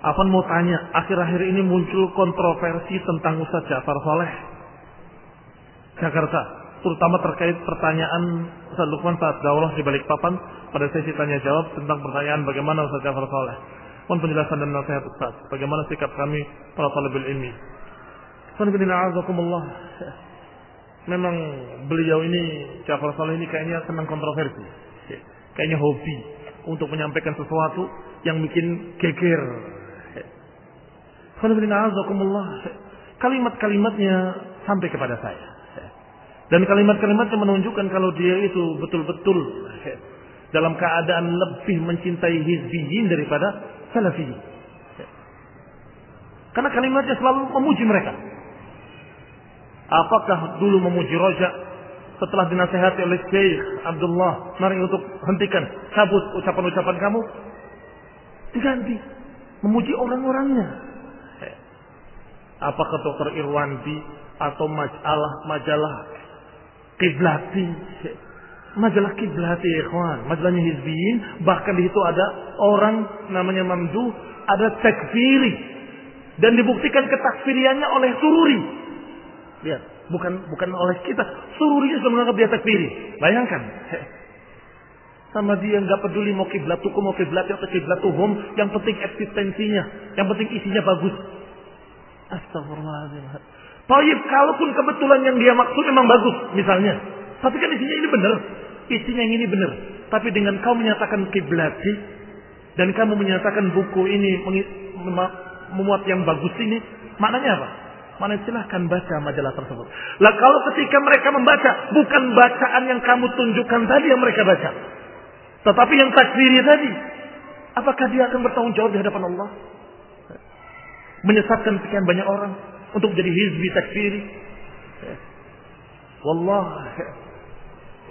Apa mau tanya, akhir-akhir ini muncul kontroversi tentang Ustaz Ja'far Soleh. Jakarta, terutama terkait pertanyaan Ustaz Lukman saat daulah di balik papan pada sesi tanya jawab tentang pertanyaan bagaimana Ustaz Ja'far Soleh. Mohon penjelasan dan nasihat Ustaz, bagaimana sikap kami para talibul ilmi. Alhamdulillah, memang beliau ini Ja'far Soleh ini kayaknya senang kontroversi. Kayaknya hobi untuk menyampaikan sesuatu yang bikin geger Kalimat-kalimatnya sampai kepada saya. Dan kalimat-kalimatnya menunjukkan kalau dia itu betul-betul dalam keadaan lebih mencintai hizbiyin daripada salafiyin. Karena kalimatnya selalu memuji mereka. Apakah dulu memuji Roja setelah dinasehati oleh Syekh Abdullah, mari untuk hentikan, cabut ucapan-ucapan kamu, diganti memuji orang-orangnya. Apakah dokter Irwandi? Atau majalah majalah kiblati? Majalah kiblati ikhwan. Majalahnya hizbiyin. Bahkan di situ ada orang namanya Mamdu ada takfiri. Dan dibuktikan ketakfiriannya oleh sururi. Lihat bukan bukan oleh kita. Sururinya sudah menganggap dia takfiri. Bayangkan. Sama dia nggak peduli mau kiblatukum mau kiblat atau kiblatuhum yang penting eksistensinya. Yang penting isinya bagus Astagfirullahaladzim. Taib, kalaupun kebetulan yang dia maksud memang bagus, misalnya. Tapi kan isinya ini benar. Isinya yang ini benar. Tapi dengan kau menyatakan kiblati, dan kamu menyatakan buku ini memuat yang bagus ini, maknanya apa? Mana silahkan baca majalah tersebut. Lah kalau ketika mereka membaca, bukan bacaan yang kamu tunjukkan tadi yang mereka baca. Tetapi yang takdiri tadi. Apakah dia akan bertanggung jawab di hadapan Allah? Menyesatkan sekian banyak orang untuk menjadi hizbi takfiri. Wallah,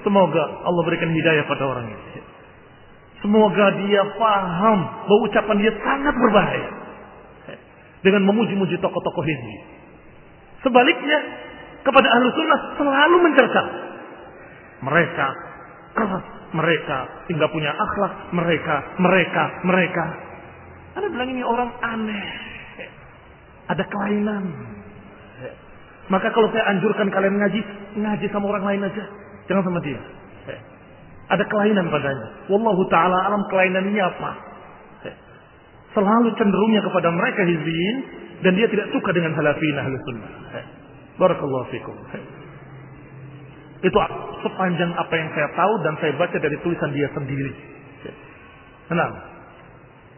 semoga Allah berikan hidayah pada orang ini. Semoga dia paham bahwa ucapan dia sangat berbahaya. Dengan memuji-muji tokoh-tokoh hizbi. Sebaliknya, kepada ahlu sunnah selalu mencerca. Mereka keras, mereka hingga punya akhlak, mereka, mereka, mereka. Anda bilang ini orang aneh. Ada kelainan. Maka kalau saya anjurkan kalian ngaji, ngaji sama orang lain aja. Jangan sama dia. Ada kelainan padanya. Wallahu ta'ala alam kelainan ini apa? Selalu cenderungnya kepada mereka hizbiyin. Dan dia tidak suka dengan halafin ahli sunnah. Barakallahu fikum. Itu sepanjang apa yang saya tahu dan saya baca dari tulisan dia sendiri. Kenapa?